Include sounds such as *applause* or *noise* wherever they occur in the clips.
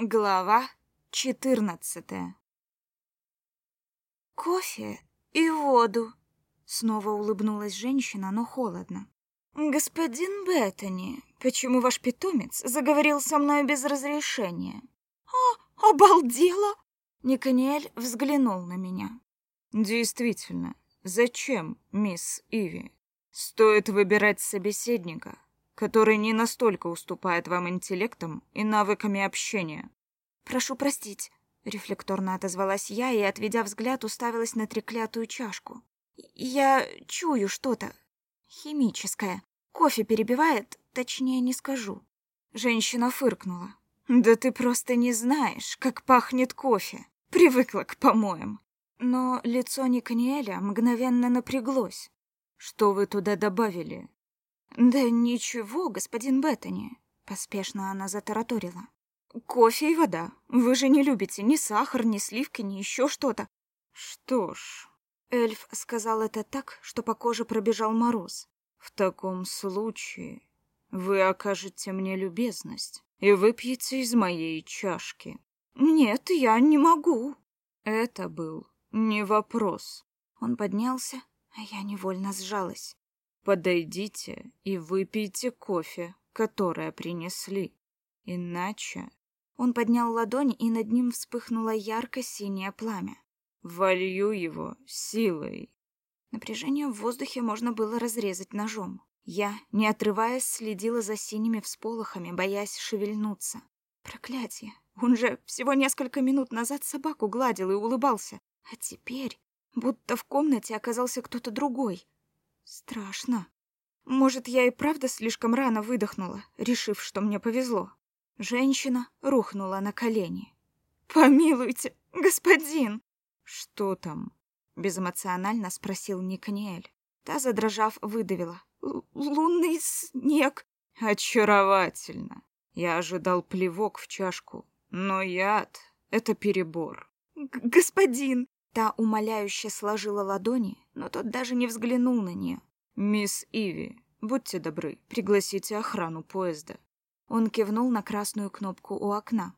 Глава 14. Кофе и воду. Снова улыбнулась женщина, но холодно. Господин Беттани, почему ваш питомец заговорил со мной без разрешения? А, обалдела. Никаниэль взглянул на меня. Действительно, зачем, мисс Иви? Стоит выбирать собеседника, который не настолько уступает вам интеллектом и навыками общения. Прошу простить, рефлекторно отозвалась я и, отведя взгляд, уставилась на треклятую чашку. Я чую что-то химическое. Кофе перебивает, точнее не скажу. Женщина фыркнула. Да ты просто не знаешь, как пахнет кофе. Привыкла к помоям. Но лицо Никаниэля мгновенно напряглось. Что вы туда добавили? Да ничего, господин Беттани, поспешно она затараторила. Кофе и вода. Вы же не любите ни сахар, ни сливки, ни еще что-то. Что ж, эльф сказал это так, что по коже пробежал мороз. В таком случае вы окажете мне любезность и выпьете из моей чашки. Нет, я не могу. Это был не вопрос. Он поднялся, а я невольно сжалась. Подойдите и выпейте кофе, которое принесли. Иначе... Он поднял ладонь, и над ним вспыхнуло ярко-синее пламя. Волью его силой. Напряжение в воздухе можно было разрезать ножом. Я, не отрываясь, следила за синими всполохами, боясь шевельнуться. Проклятие! Он же всего несколько минут назад собаку гладил и улыбался. А теперь будто в комнате оказался кто-то другой. Страшно. Может, я и правда слишком рано выдохнула, решив, что мне повезло. Женщина рухнула на колени. «Помилуйте, господин!» «Что там?» — безэмоционально спросил Никаниэль. Та, задрожав, выдавила. «Лунный снег!» «Очаровательно! Я ожидал плевок в чашку, но яд — это перебор». «Господин!» Та умоляюще сложила ладони, но тот даже не взглянул на нее. «Мисс Иви, будьте добры, пригласите охрану поезда». Он кивнул на красную кнопку у окна.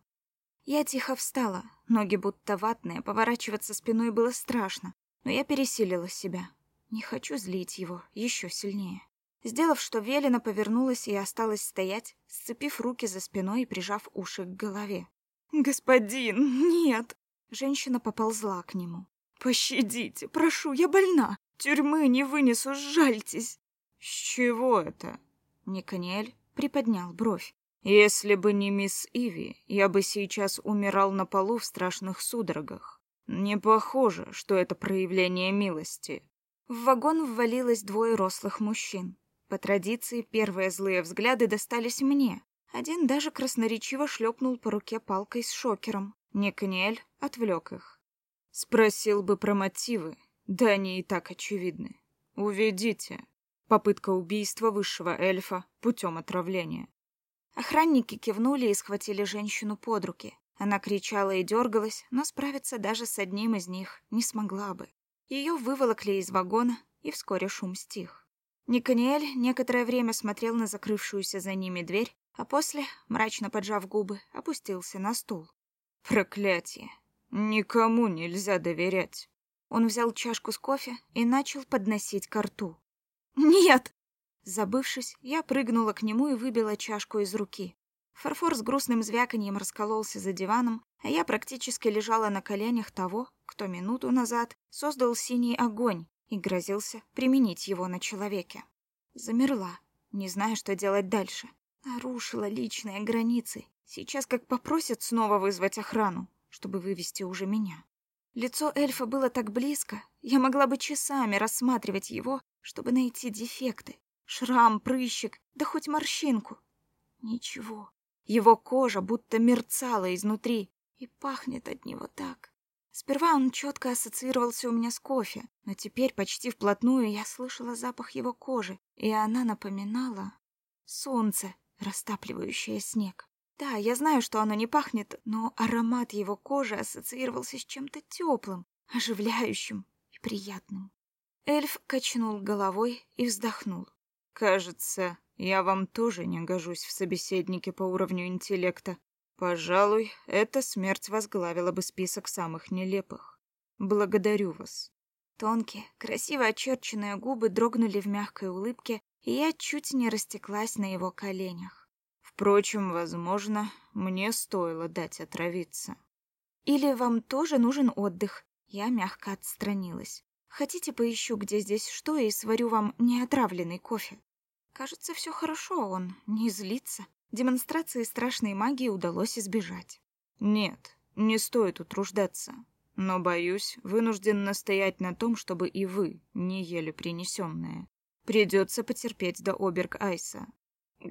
Я тихо встала, ноги будто ватные, поворачиваться спиной было страшно, но я пересилила себя. Не хочу злить его еще сильнее. Сделав, что велено, повернулась и осталась стоять, сцепив руки за спиной и прижав уши к голове. «Господин, нет!» Женщина поползла к нему. «Пощадите, прошу, я больна. Тюрьмы не вынесу, жальтесь». «С чего это?» Никаниэль приподнял бровь. «Если бы не мисс Иви, я бы сейчас умирал на полу в страшных судорогах. Не похоже, что это проявление милости». В вагон ввалилось двое рослых мужчин. По традиции, первые злые взгляды достались мне. Один даже красноречиво шлепнул по руке палкой с шокером. Никаниэль отвлек их. Спросил бы про мотивы, да они и так очевидны. Уведите. Попытка убийства высшего эльфа путем отравления. Охранники кивнули и схватили женщину под руки. Она кричала и дергалась, но справиться даже с одним из них не смогла бы. Ее выволокли из вагона, и вскоре шум стих. Никаниэль некоторое время смотрел на закрывшуюся за ними дверь, а после, мрачно поджав губы, опустился на стул. Проклятие. Никому нельзя доверять. Он взял чашку с кофе и начал подносить ко рту. «Нет!» Забывшись, я прыгнула к нему и выбила чашку из руки. Фарфор с грустным звяканьем раскололся за диваном, а я практически лежала на коленях того, кто минуту назад создал синий огонь и грозился применить его на человеке. Замерла, не зная, что делать дальше. Нарушила личные границы. Сейчас как попросят снова вызвать охрану, чтобы вывести уже меня. Лицо эльфа было так близко, я могла бы часами рассматривать его, чтобы найти дефекты. Шрам, прыщик, да хоть морщинку. Ничего. Его кожа будто мерцала изнутри, и пахнет от него так. Сперва он четко ассоциировался у меня с кофе, но теперь почти вплотную я слышала запах его кожи, и она напоминала солнце, растапливающее снег. Да, я знаю, что оно не пахнет, но аромат его кожи ассоциировался с чем-то теплым, оживляющим и приятным. Эльф качнул головой и вздохнул. Кажется, я вам тоже не гожусь в собеседнике по уровню интеллекта. Пожалуй, эта смерть возглавила бы список самых нелепых. Благодарю вас. Тонкие, красиво очерченные губы дрогнули в мягкой улыбке, и я чуть не растеклась на его коленях. Впрочем, возможно, мне стоило дать отравиться. Или вам тоже нужен отдых? Я мягко отстранилась. Хотите, поищу, где здесь что, и сварю вам неотравленный кофе? Кажется, все хорошо, он не злится. Демонстрации страшной магии удалось избежать. Нет, не стоит утруждаться. Но, боюсь, вынужден настоять на том, чтобы и вы не ели принесенное. Придется потерпеть до Оберг-Айса.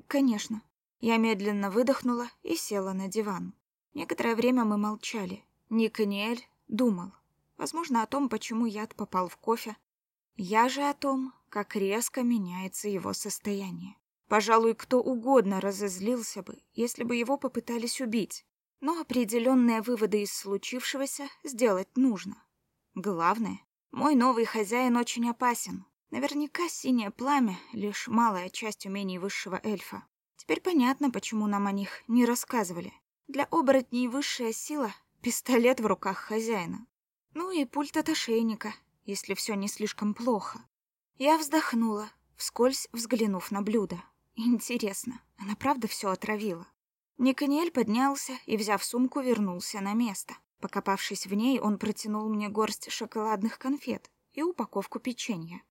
Конечно. Я медленно выдохнула и села на диван. Некоторое время мы молчали. Никаниэль думал. Возможно, о том, почему яд попал в кофе. Я же о том, как резко меняется его состояние. Пожалуй, кто угодно разозлился бы, если бы его попытались убить. Но определенные выводы из случившегося сделать нужно. Главное, мой новый хозяин очень опасен. Наверняка синее пламя — лишь малая часть умений высшего эльфа. Теперь понятно, почему нам о них не рассказывали. Для оборотней высшая сила — пистолет в руках хозяина. Ну и пульт от ошейника, если все не слишком плохо. Я вздохнула, вскользь взглянув на блюдо. Интересно, она правда все отравила? Никаниэль поднялся и, взяв сумку, вернулся на место. Покопавшись в ней, он протянул мне горсть шоколадных конфет и упаковку печенья.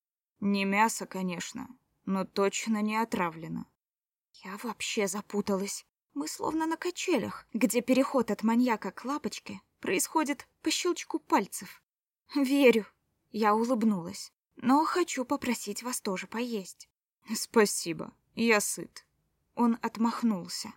Не мясо, конечно, но точно не отравлено. Я вообще запуталась. Мы словно на качелях, где переход от маньяка к лапочке происходит по щелчку пальцев. Верю. Я улыбнулась. Но хочу попросить вас тоже поесть. Спасибо. Я сыт. Он отмахнулся.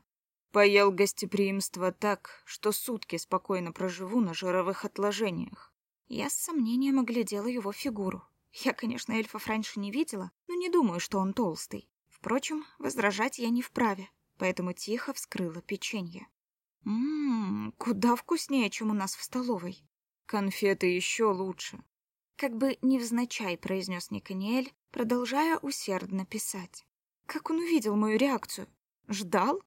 Поел гостеприимство так, что сутки спокойно проживу на жировых отложениях. Я с сомнением оглядела его фигуру. Я, конечно, эльфов раньше не видела, но не думаю, что он толстый. Впрочем, возражать я не вправе, поэтому тихо вскрыла печенье. Ммм, куда вкуснее, чем у нас в столовой. Конфеты еще лучше. Как бы невзначай произнес Никаниэль, продолжая усердно писать. Как он увидел мою реакцию? Ждал?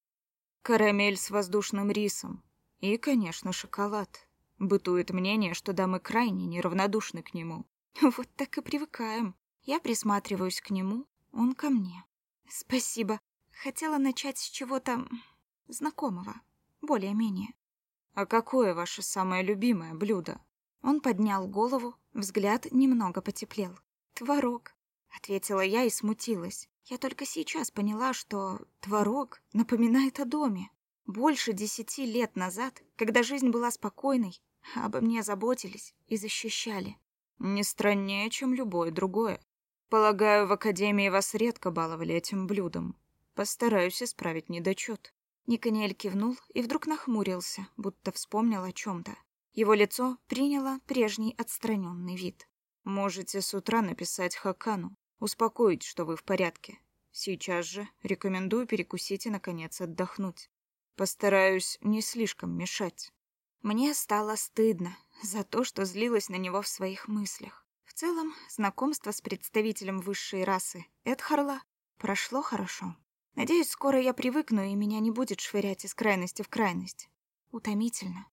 Карамель с воздушным рисом. И, конечно, шоколад. Бытует мнение, что дамы крайне неравнодушны к нему. *laughs* Вот так и привыкаем. Я присматриваюсь к нему, он ко мне. Спасибо. Хотела начать с чего-то знакомого, более-менее. А какое ваше самое любимое блюдо? Он поднял голову, взгляд немного потеплел. Творог, ответила я и смутилась. Я только сейчас поняла, что творог напоминает о доме. Больше десяти лет назад, когда жизнь была спокойной, обо мне заботились и защищали. Не страннее, чем любое другое. Полагаю, в академии вас редко баловали этим блюдом. Постараюсь исправить недочет. Никаниэль кивнул и вдруг нахмурился, будто вспомнил о чем-то. Его лицо приняло прежний отстраненный вид. Можете с утра написать Хакану успокоить, что вы в порядке. Сейчас же рекомендую перекусить и, наконец, отдохнуть. Постараюсь не слишком мешать. Мне стало стыдно за то, что злилась на него в своих мыслях. Целом, знакомство с представителем высшей расы Эдхарла прошло хорошо. Надеюсь, скоро я привыкну, и меня не будет швырять из крайности в крайность. Утомительно.